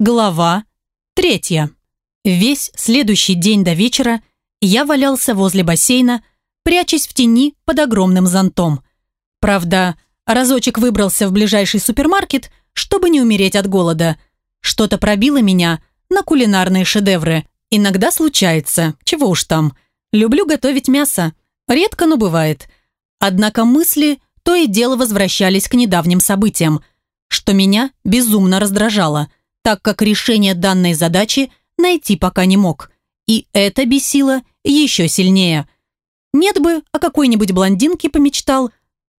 Глава третья. Весь следующий день до вечера я валялся возле бассейна, прячась в тени под огромным зонтом. Правда, разочек выбрался в ближайший супермаркет, чтобы не умереть от голода. Что-то пробило меня на кулинарные шедевры. Иногда случается, чего уж там. Люблю готовить мясо. Редко, но бывает. Однако мысли то и дело возвращались к недавним событиям, что меня безумно раздражало – так как решение данной задачи найти пока не мог. И это бесило еще сильнее. Нет бы о какой-нибудь блондинке помечтал,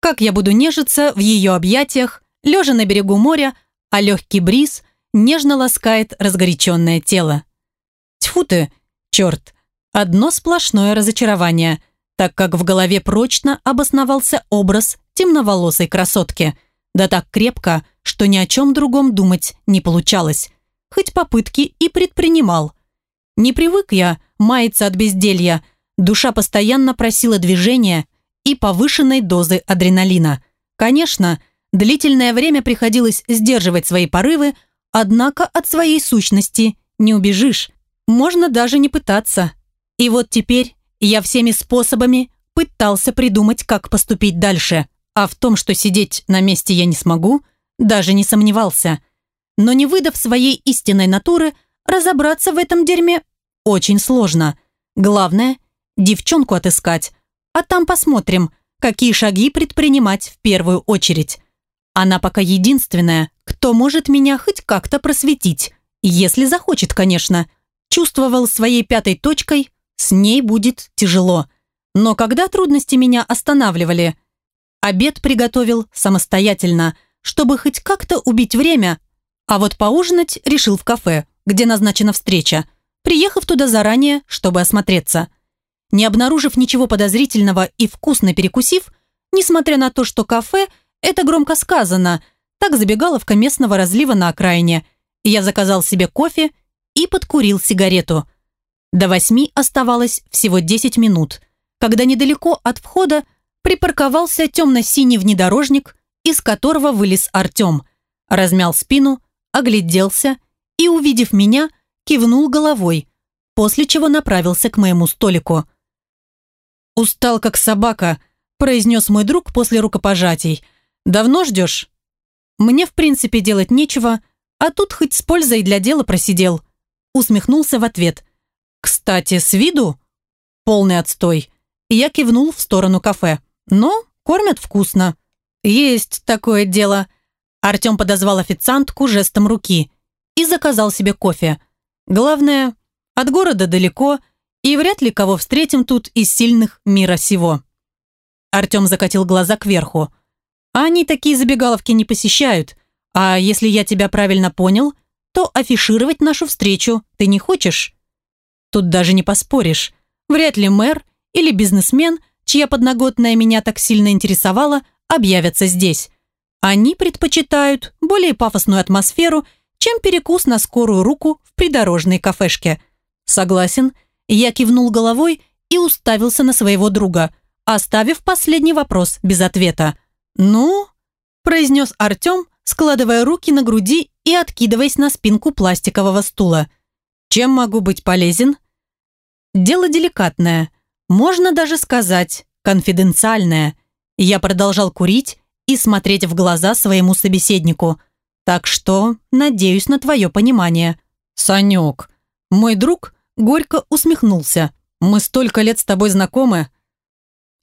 как я буду нежиться в ее объятиях, лежа на берегу моря, а легкий бриз нежно ласкает разгоряченное тело. Тьфу ты, черт, одно сплошное разочарование, так как в голове прочно обосновался образ темноволосой красотки, да так крепко, что ни о чем другом думать не получалось, хоть попытки и предпринимал. Не привык я маяться от безделья, душа постоянно просила движения и повышенной дозы адреналина. Конечно, длительное время приходилось сдерживать свои порывы, однако от своей сущности не убежишь, можно даже не пытаться. И вот теперь я всеми способами пытался придумать, как поступить дальше, а в том, что сидеть на месте я не смогу – даже не сомневался. Но не выдав своей истинной натуры, разобраться в этом дерьме очень сложно. Главное – девчонку отыскать, а там посмотрим, какие шаги предпринимать в первую очередь. Она пока единственная, кто может меня хоть как-то просветить, если захочет, конечно. Чувствовал своей пятой точкой, с ней будет тяжело. Но когда трудности меня останавливали, обед приготовил самостоятельно – чтобы хоть как-то убить время, а вот поужинать решил в кафе, где назначена встреча, приехав туда заранее, чтобы осмотреться. Не обнаружив ничего подозрительного и вкусно перекусив, несмотря на то, что кафе – это громко сказано, так забегаловка местного разлива на окраине, я заказал себе кофе и подкурил сигарету. До восьми оставалось всего 10 минут, когда недалеко от входа припарковался темно-синий внедорожник из которого вылез Артем, размял спину, огляделся и, увидев меня, кивнул головой, после чего направился к моему столику. «Устал, как собака», – произнес мой друг после рукопожатий. «Давно ждешь?» «Мне, в принципе, делать нечего, а тут хоть с пользой для дела просидел». Усмехнулся в ответ. «Кстати, с виду?» Полный отстой. Я кивнул в сторону кафе. «Но кормят вкусно». «Есть такое дело». Артем подозвал официантку жестом руки и заказал себе кофе. «Главное, от города далеко, и вряд ли кого встретим тут из сильных мира сего». Артем закатил глаза кверху. «Они такие забегаловки не посещают, а если я тебя правильно понял, то афишировать нашу встречу ты не хочешь?» Тут даже не поспоришь. Вряд ли мэр или бизнесмен, чья подноготная меня так сильно интересовала, объявятся здесь. Они предпочитают более пафосную атмосферу, чем перекус на скорую руку в придорожной кафешке. Согласен, я кивнул головой и уставился на своего друга, оставив последний вопрос без ответа. «Ну?» – произнес Артем, складывая руки на груди и откидываясь на спинку пластикового стула. «Чем могу быть полезен?» «Дело деликатное. Можно даже сказать, конфиденциальное. Я продолжал курить и смотреть в глаза своему собеседнику. Так что надеюсь на твое понимание. Санек, мой друг горько усмехнулся. Мы столько лет с тобой знакомы.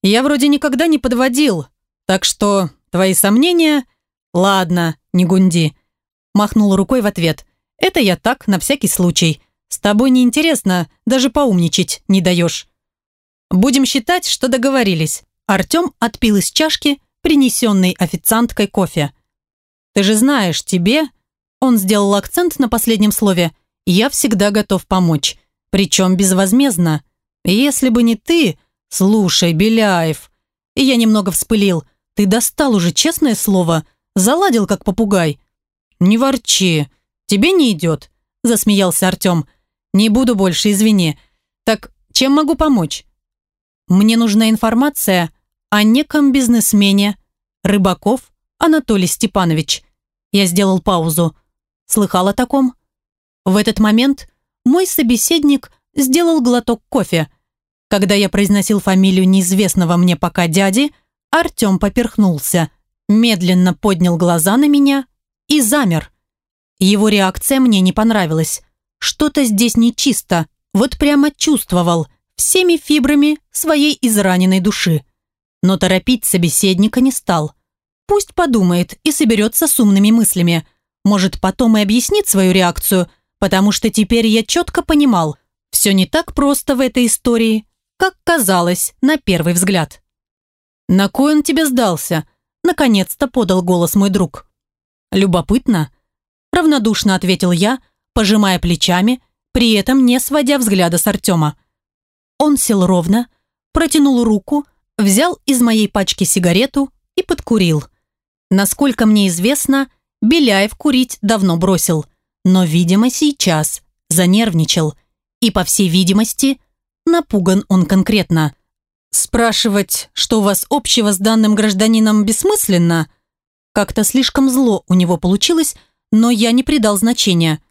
Я вроде никогда не подводил, так что твои сомнения... Ладно, не гунди. Махнул рукой в ответ. Это я так, на всякий случай. С тобой неинтересно, даже поумничать не даешь. Будем считать, что договорились. Артем отпил из чашки, принесенной официанткой кофе. «Ты же знаешь, тебе...» Он сделал акцент на последнем слове. «Я всегда готов помочь. Причем безвозмездно. Если бы не ты... Слушай, Беляев...» И я немного вспылил. «Ты достал уже, честное слово. Заладил, как попугай». «Не ворчи. Тебе не идет», – засмеялся Артем. «Не буду больше, извини. Так чем могу помочь?» «Мне нужна информация о неком бизнесмене Рыбаков Анатолий Степанович. Я сделал паузу. Слыхал о таком? В этот момент мой собеседник сделал глоток кофе. Когда я произносил фамилию неизвестного мне пока дяди, Артем поперхнулся, медленно поднял глаза на меня и замер. Его реакция мне не понравилась. Что-то здесь нечисто, вот прямо чувствовал, всеми фибрами своей израненной души. Но торопить собеседника не стал. Пусть подумает и соберется с умными мыслями. Может, потом и объяснит свою реакцию, потому что теперь я четко понимал, все не так просто в этой истории, как казалось на первый взгляд. «На кой он тебе сдался?» Наконец-то подал голос мой друг. «Любопытно?» Равнодушно ответил я, пожимая плечами, при этом не сводя взгляда с Артема. Он сел ровно, протянул руку, взял из моей пачки сигарету и подкурил. Насколько мне известно, Беляев курить давно бросил, но, видимо, сейчас занервничал. И, по всей видимости, напуган он конкретно. Спрашивать, что у вас общего с данным гражданином, бессмысленно? Как-то слишком зло у него получилось, но я не придал значения.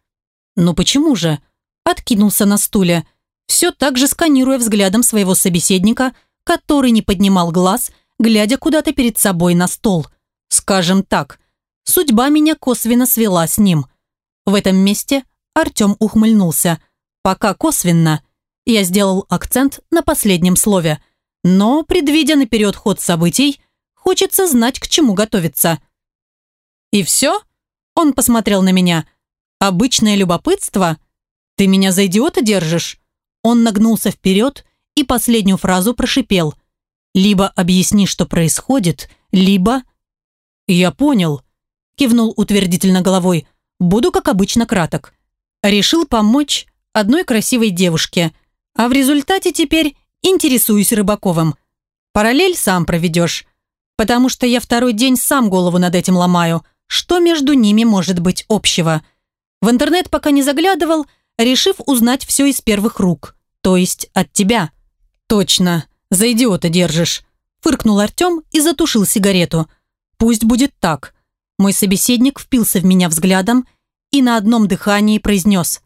Ну почему же? Откинулся на стуле, все так же сканируя взглядом своего собеседника, который не поднимал глаз, глядя куда-то перед собой на стол. Скажем так, судьба меня косвенно свела с ним. В этом месте Артем ухмыльнулся. Пока косвенно. Я сделал акцент на последнем слове. Но, предвидя наперед ход событий, хочется знать, к чему готовиться. «И все?» Он посмотрел на меня. «Обычное любопытство? Ты меня за идиота держишь?» Он нагнулся вперед и последнюю фразу прошипел. «Либо объясни, что происходит, либо...» «Я понял», – кивнул утвердительно головой. «Буду, как обычно, краток. Решил помочь одной красивой девушке, а в результате теперь интересуюсь Рыбаковым. Параллель сам проведешь, потому что я второй день сам голову над этим ломаю, что между ними может быть общего. В интернет пока не заглядывал, решив узнать все из первых рук, то есть от тебя. Точно, за идиота держишь. Фыркнул Артем и затушил сигарету. Пусть будет так. Мой собеседник впился в меня взглядом и на одном дыхании произнес.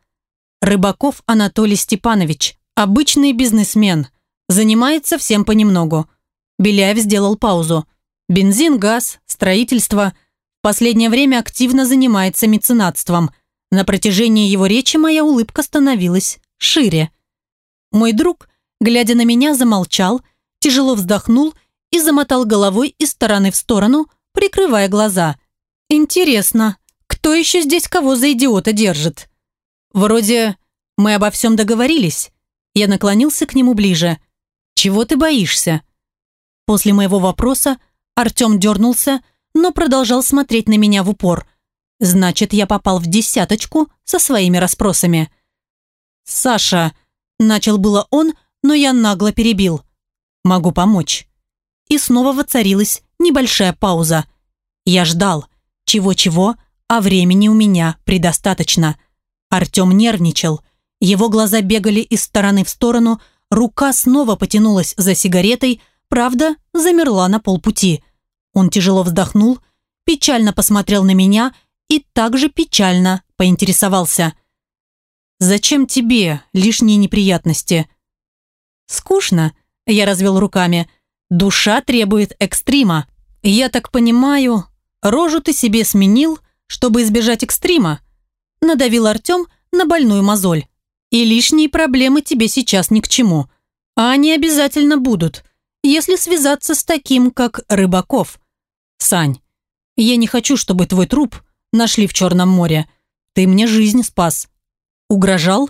Рыбаков Анатолий Степанович, обычный бизнесмен, занимается всем понемногу. Беляев сделал паузу. Бензин, газ, строительство. В последнее время активно занимается меценатством – на протяжении его речи моя улыбка становилась шире. Мой друг, глядя на меня, замолчал, тяжело вздохнул и замотал головой из стороны в сторону, прикрывая глаза. «Интересно, кто еще здесь кого за идиота держит?» «Вроде мы обо всем договорились». Я наклонился к нему ближе. «Чего ты боишься?» После моего вопроса Артем дернулся, но продолжал смотреть на меня в упор – Значит, я попал в десяточку со своими расспросами. «Саша», – начал было он, но я нагло перебил. «Могу помочь». И снова воцарилась небольшая пауза. Я ждал. Чего-чего, а времени у меня предостаточно. Артем нервничал. Его глаза бегали из стороны в сторону, рука снова потянулась за сигаретой, правда, замерла на полпути. Он тяжело вздохнул, печально посмотрел на меня – и также печально поинтересовался. «Зачем тебе лишние неприятности?» «Скучно», – я развел руками. «Душа требует экстрима. Я так понимаю, рожу ты себе сменил, чтобы избежать экстрима?» Надавил Артем на больную мозоль. «И лишние проблемы тебе сейчас ни к чему. А они обязательно будут, если связаться с таким, как Рыбаков. Сань, я не хочу, чтобы твой труп нашли в Черном море. Ты мне жизнь спас. Угрожал?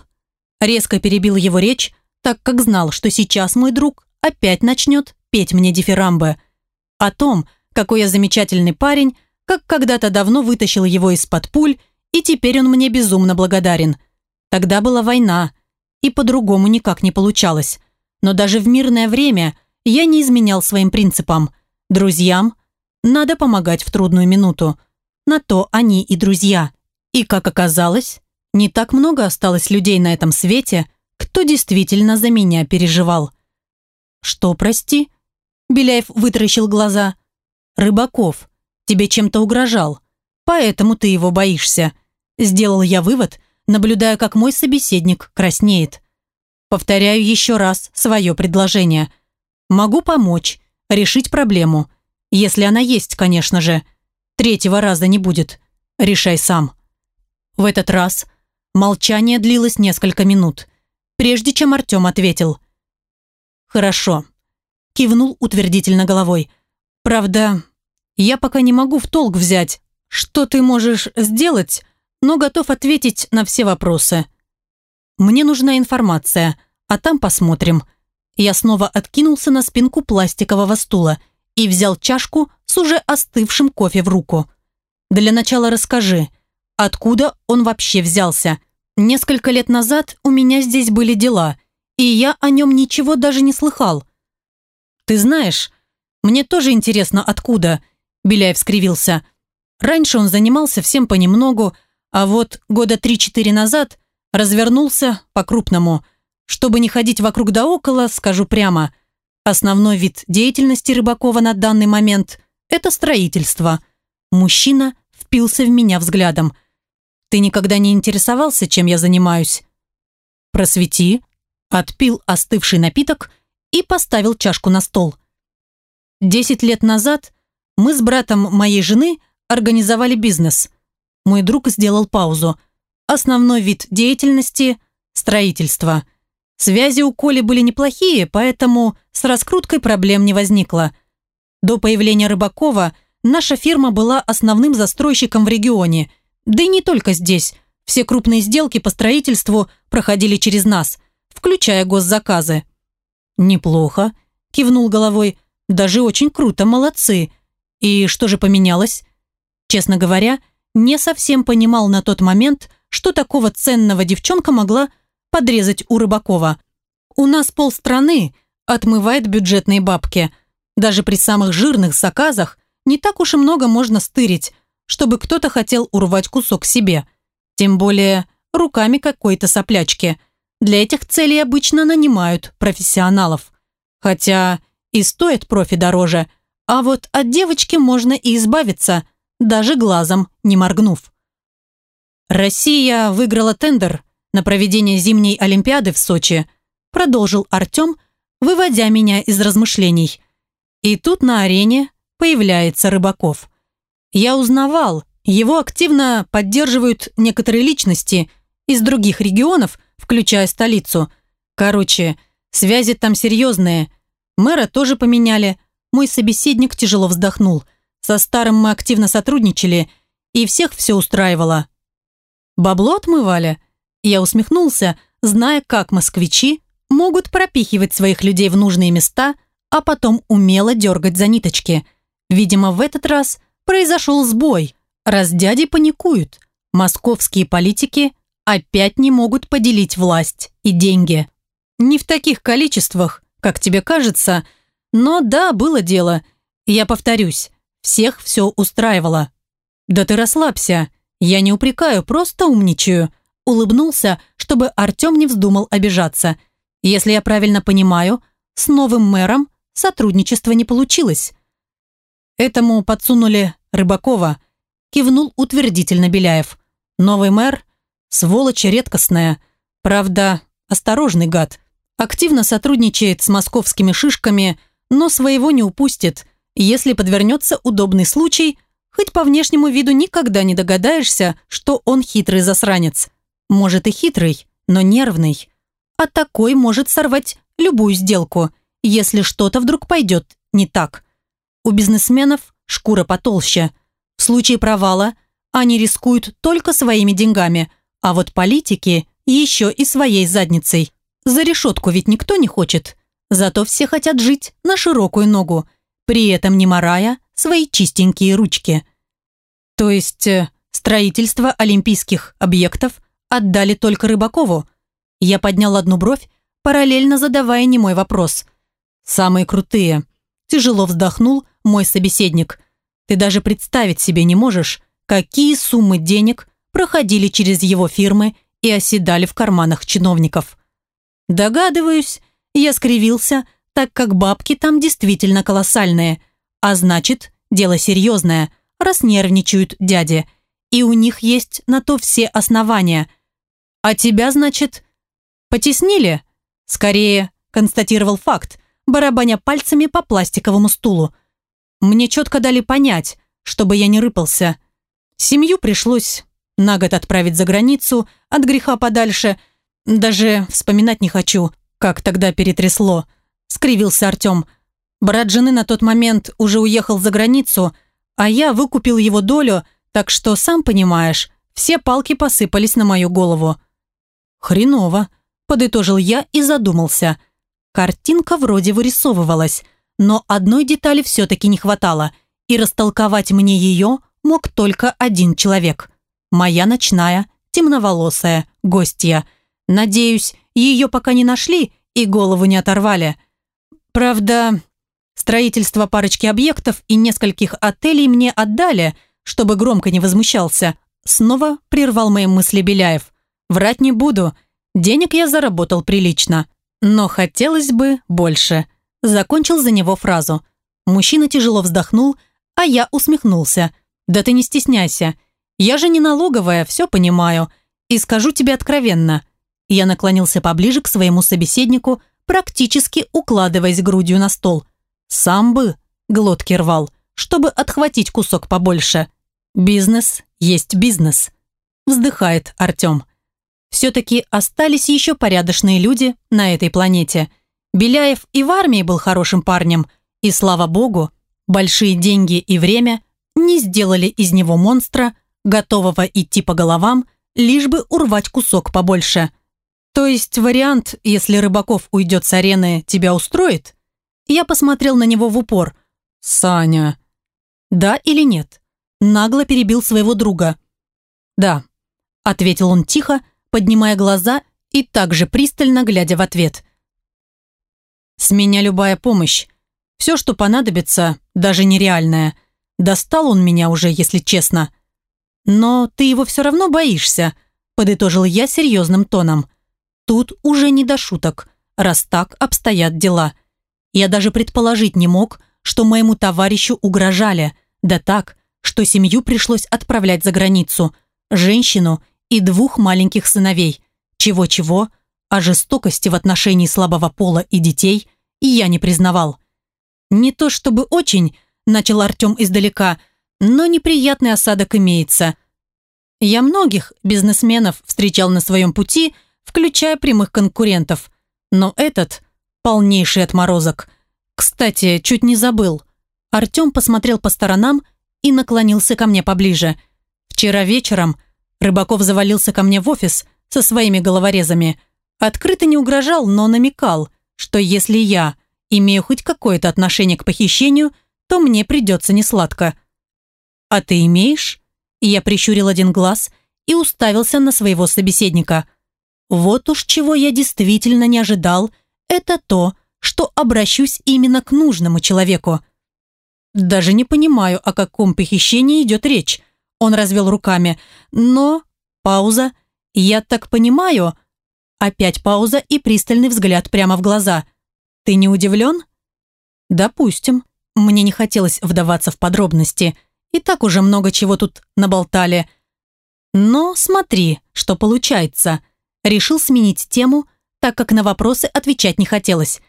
Резко перебил его речь, так как знал, что сейчас мой друг опять начнет петь мне дифирамбы. О том, какой я замечательный парень, как когда-то давно вытащил его из-под пуль, и теперь он мне безумно благодарен. Тогда была война, и по-другому никак не получалось. Но даже в мирное время я не изменял своим принципам. Друзьям надо помогать в трудную минуту. На то они и друзья. И, как оказалось, не так много осталось людей на этом свете, кто действительно за меня переживал. «Что, прости?» Беляев вытаращил глаза. «Рыбаков, тебе чем-то угрожал, поэтому ты его боишься». Сделал я вывод, наблюдая, как мой собеседник краснеет. Повторяю еще раз свое предложение. Могу помочь, решить проблему. Если она есть, конечно же. Третьего раза не будет. Решай сам. В этот раз молчание длилось несколько минут, прежде чем Артем ответил. «Хорошо», – кивнул утвердительно головой. «Правда, я пока не могу в толк взять, что ты можешь сделать, но готов ответить на все вопросы. Мне нужна информация, а там посмотрим». Я снова откинулся на спинку пластикового стула и взял чашку с уже остывшим кофе в руку. «Для начала расскажи, откуда он вообще взялся? Несколько лет назад у меня здесь были дела, и я о нем ничего даже не слыхал». «Ты знаешь, мне тоже интересно, откуда», – Беляев скривился. «Раньше он занимался всем понемногу, а вот года три-четыре назад развернулся по-крупному. Чтобы не ходить вокруг да около, скажу прямо – Основной вид деятельности Рыбакова на данный момент – это строительство. Мужчина впился в меня взглядом. «Ты никогда не интересовался, чем я занимаюсь?» «Просвети», отпил остывший напиток и поставил чашку на стол. Десять лет назад мы с братом моей жены организовали бизнес. Мой друг сделал паузу. Основной вид деятельности – строительство – Связи у Коли были неплохие, поэтому с раскруткой проблем не возникло. До появления Рыбакова наша фирма была основным застройщиком в регионе. Да и не только здесь. Все крупные сделки по строительству проходили через нас, включая госзаказы. «Неплохо», – кивнул головой. «Даже очень круто, молодцы. И что же поменялось?» Честно говоря, не совсем понимал на тот момент, что такого ценного девчонка могла подрезать у Рыбакова. У нас полстраны отмывает бюджетные бабки. Даже при самых жирных заказах не так уж и много можно стырить, чтобы кто-то хотел урвать кусок себе. Тем более руками какой-то соплячки. Для этих целей обычно нанимают профессионалов. Хотя и стоит профи дороже, а вот от девочки можно и избавиться, даже глазом не моргнув. Россия выиграла тендер на проведение зимней Олимпиады в Сочи, продолжил Артем, выводя меня из размышлений. И тут на арене появляется Рыбаков. Я узнавал, его активно поддерживают некоторые личности из других регионов, включая столицу. Короче, связи там серьезные. Мэра тоже поменяли. Мой собеседник тяжело вздохнул. Со старым мы активно сотрудничали, и всех все устраивало. Бабло отмывали? Я усмехнулся, зная, как москвичи могут пропихивать своих людей в нужные места, а потом умело дергать за ниточки. Видимо, в этот раз произошел сбой, раз дяди паникуют. Московские политики опять не могут поделить власть и деньги. Не в таких количествах, как тебе кажется, но да, было дело. Я повторюсь, всех все устраивало. Да ты расслабься, я не упрекаю, просто умничаю улыбнулся, чтобы Артем не вздумал обижаться. Если я правильно понимаю, с новым мэром сотрудничество не получилось. Этому подсунули Рыбакова, кивнул утвердительно Беляев. Новый мэр – сволочь редкостная, правда, осторожный гад. Активно сотрудничает с московскими шишками, но своего не упустит. Если подвернется удобный случай, хоть по внешнему виду никогда не догадаешься, что он хитрый засранец. Может и хитрый, но нервный. А такой может сорвать любую сделку, если что-то вдруг пойдет не так. У бизнесменов шкура потолще. В случае провала они рискуют только своими деньгами, а вот политики еще и своей задницей. За решетку ведь никто не хочет. Зато все хотят жить на широкую ногу, при этом не морая свои чистенькие ручки. То есть э, строительство олимпийских объектов отдали только Рыбакову. Я поднял одну бровь, параллельно задавая немой вопрос. «Самые крутые». Тяжело вздохнул мой собеседник. «Ты даже представить себе не можешь, какие суммы денег проходили через его фирмы и оседали в карманах чиновников». «Догадываюсь», я скривился, так как бабки там действительно колоссальные. А значит, дело серьезное, раз нервничают дяди. И у них есть на то все основания. А тебя, значит, потеснили? Скорее, констатировал факт, барабаня пальцами по пластиковому стулу. Мне четко дали понять, чтобы я не рыпался. Семью пришлось на год отправить за границу, от греха подальше. Даже вспоминать не хочу, как тогда перетрясло. Скривился Артем. Брат жены на тот момент уже уехал за границу, а я выкупил его долю, так что, сам понимаешь, все палки посыпались на мою голову. «Хреново», – подытожил я и задумался. Картинка вроде вырисовывалась, но одной детали все-таки не хватало, и растолковать мне ее мог только один человек. Моя ночная, темноволосая гостья. Надеюсь, ее пока не нашли и голову не оторвали. Правда, строительство парочки объектов и нескольких отелей мне отдали, чтобы громко не возмущался. Снова прервал мои мысли Беляев. Врать не буду. Денег я заработал прилично. Но хотелось бы больше. Закончил за него фразу. Мужчина тяжело вздохнул, а я усмехнулся. «Да ты не стесняйся. Я же не налоговая, все понимаю. И скажу тебе откровенно». Я наклонился поближе к своему собеседнику, практически укладываясь грудью на стол. «Сам бы глотки рвал, чтобы отхватить кусок побольше. Бизнес есть бизнес», – вздыхает Артем. «Все-таки остались еще порядочные люди на этой планете. Беляев и в армии был хорошим парнем, и, слава богу, большие деньги и время не сделали из него монстра, готового идти по головам, лишь бы урвать кусок побольше. То есть вариант, если Рыбаков уйдет с арены, тебя устроит? Я посмотрел на него в упор. «Саня...» «Да или нет?» Нагло перебил своего друга. «Да», — ответил он тихо, поднимая глаза и также пристально глядя в ответ. «С меня любая помощь. Все, что понадобится, даже нереальная. Достал он меня уже, если честно. Но ты его все равно боишься», — подытожил я серьезным тоном. «Тут уже не до шуток, раз так обстоят дела. Я даже предположить не мог, что моему товарищу угрожали, да так, что семью пришлось отправлять за границу, женщину и двух маленьких сыновей. Чего-чего, а жестокости в отношении слабого пола и детей я не признавал. Не то чтобы очень, начал Артем издалека, но неприятный осадок имеется. Я многих бизнесменов встречал на своем пути, включая прямых конкурентов, но этот – полнейший отморозок. Кстати, чуть не забыл. Артем посмотрел по сторонам и наклонился ко мне поближе. Вчера вечером Рыбаков завалился ко мне в офис со своими головорезами. Открыто не угрожал, но намекал, что если я имею хоть какое-то отношение к похищению, то мне придется несладко. «А ты имеешь?» Я прищурил один глаз и уставился на своего собеседника. Вот уж чего я действительно не ожидал, это то, что обращусь именно к нужному человеку. Даже не понимаю, о каком похищении идет речь. Он развел руками. Но... Пауза. Я так понимаю... Опять пауза и пристальный взгляд прямо в глаза. Ты не удивлен? Допустим. Мне не хотелось вдаваться в подробности. И так уже много чего тут наболтали. Но смотри, что получается. Решил сменить тему, так как на вопросы отвечать не хотелось.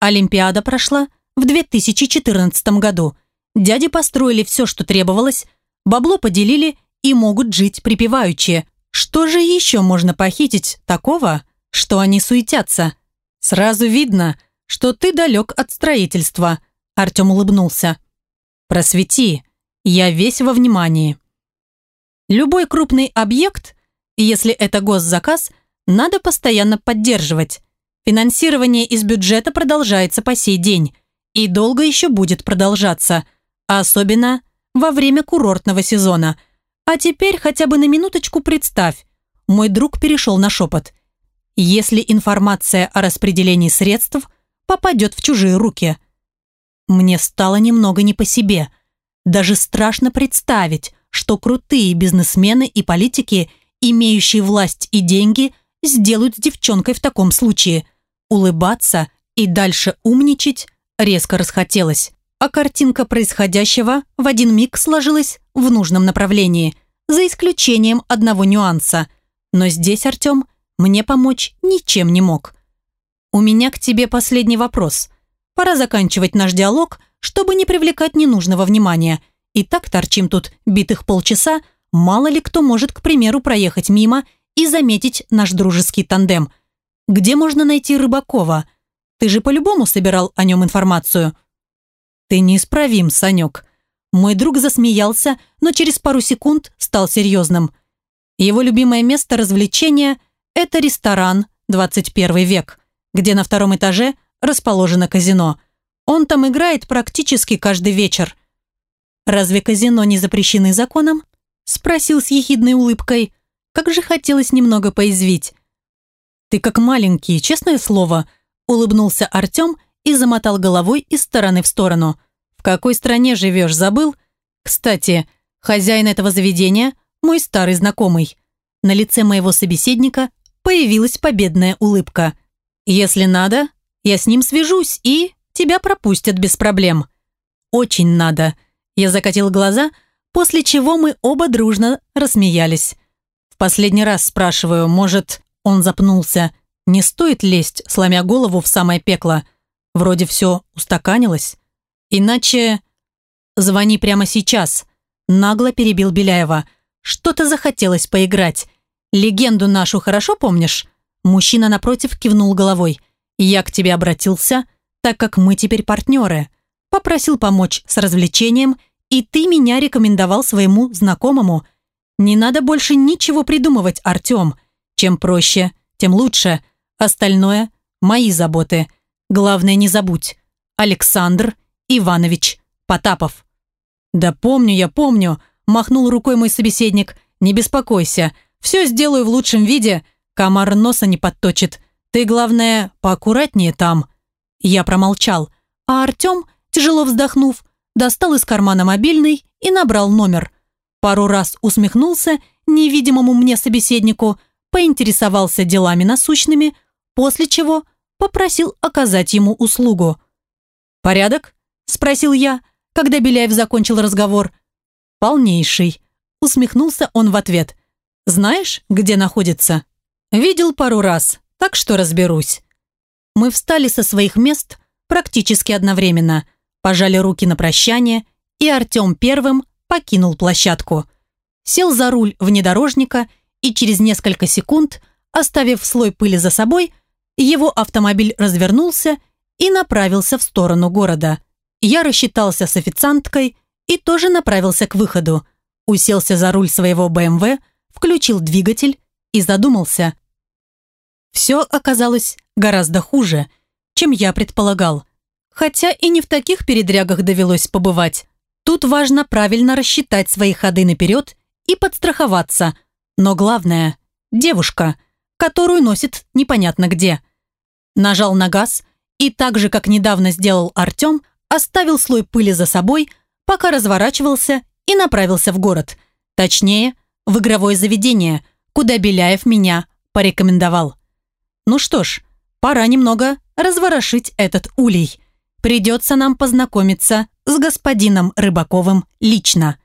Олимпиада прошла в 2014 году. Дяди построили все, что требовалось, бабло поделили и могут жить припеваючи. Что же еще можно похитить такого, что они суетятся? Сразу видно, что ты далек от строительства. Артем улыбнулся. Просвети, я весь во внимании. Любой крупный объект, если это госзаказ, надо постоянно поддерживать. Финансирование из бюджета продолжается по сей день и долго еще будет продолжаться – Особенно во время курортного сезона. А теперь хотя бы на минуточку представь. Мой друг перешел на шепот. Если информация о распределении средств попадет в чужие руки. Мне стало немного не по себе. Даже страшно представить, что крутые бизнесмены и политики, имеющие власть и деньги, сделают с девчонкой в таком случае. Улыбаться и дальше умничать резко расхотелось а картинка происходящего в один миг сложилась в нужном направлении, за исключением одного нюанса. Но здесь Артем мне помочь ничем не мог. «У меня к тебе последний вопрос. Пора заканчивать наш диалог, чтобы не привлекать ненужного внимания. И так торчим тут битых полчаса, мало ли кто может, к примеру, проехать мимо и заметить наш дружеский тандем. Где можно найти Рыбакова? Ты же по-любому собирал о нем информацию». «Ты неисправим, Санек». Мой друг засмеялся, но через пару секунд стал серьезным. Его любимое место развлечения – это ресторан 21 век, где на втором этаже расположено казино. Он там играет практически каждый вечер. «Разве казино не запрещены законом?» – спросил с ехидной улыбкой. Как же хотелось немного поизвить. «Ты как маленький, честное слово», – улыбнулся Артем и замотал головой из стороны в сторону. «В какой стране живешь, забыл? Кстати, хозяин этого заведения – мой старый знакомый». На лице моего собеседника появилась победная улыбка. «Если надо, я с ним свяжусь и тебя пропустят без проблем». «Очень надо». Я закатил глаза, после чего мы оба дружно рассмеялись. В последний раз спрашиваю, может, он запнулся, не стоит лезть, сломя голову в самое пекло. Вроде все устаканилось. Иначе... Звони прямо сейчас. Нагло перебил Беляева. Что-то захотелось поиграть. Легенду нашу хорошо помнишь? Мужчина напротив кивнул головой. Я к тебе обратился, так как мы теперь партнеры. Попросил помочь с развлечением, и ты меня рекомендовал своему знакомому. Не надо больше ничего придумывать, Артем. Чем проще, тем лучше. Остальное – мои заботы. Главное, не забудь. Александр Иванович Потапов. «Да помню я, помню», – махнул рукой мой собеседник. «Не беспокойся, все сделаю в лучшем виде, комар носа не подточит. Ты, главное, поаккуратнее там». Я промолчал, а Артем, тяжело вздохнув, достал из кармана мобильный и набрал номер. Пару раз усмехнулся невидимому мне собеседнику, поинтересовался делами насущными, после чего попросил оказать ему услугу. «Порядок?» – спросил я, когда Беляев закончил разговор. «Полнейший», – усмехнулся он в ответ. «Знаешь, где находится?» «Видел пару раз, так что разберусь». Мы встали со своих мест практически одновременно, пожали руки на прощание, и Артем первым покинул площадку. Сел за руль внедорожника и через несколько секунд, оставив слой пыли за собой, его автомобиль развернулся и направился в сторону города. Я рассчитался с официанткой и тоже направился к выходу. Уселся за руль своего БМВ, включил двигатель и задумался. Все оказалось гораздо хуже, чем я предполагал. Хотя и не в таких передрягах довелось побывать. Тут важно правильно рассчитать свои ходы наперед и подстраховаться. Но главное – девушка, которую носит непонятно где. Нажал на газ и так же, как недавно сделал Артем, оставил слой пыли за собой, пока разворачивался и направился в город. Точнее, в игровое заведение, куда Беляев меня порекомендовал. Ну что ж, пора немного разворошить этот улей. Придется нам познакомиться с господином Рыбаковым лично.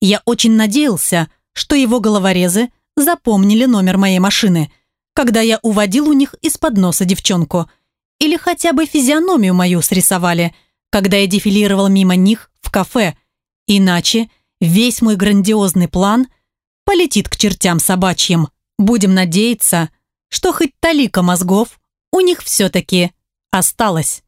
Я очень надеялся, что его головорезы запомнили номер моей машины, когда я уводил у них из-под носа девчонку. Или хотя бы физиономию мою срисовали, когда я дефилировал мимо них в кафе. Иначе весь мой грандиозный план полетит к чертям собачьим. Будем надеяться, что хоть талика мозгов у них все-таки осталось.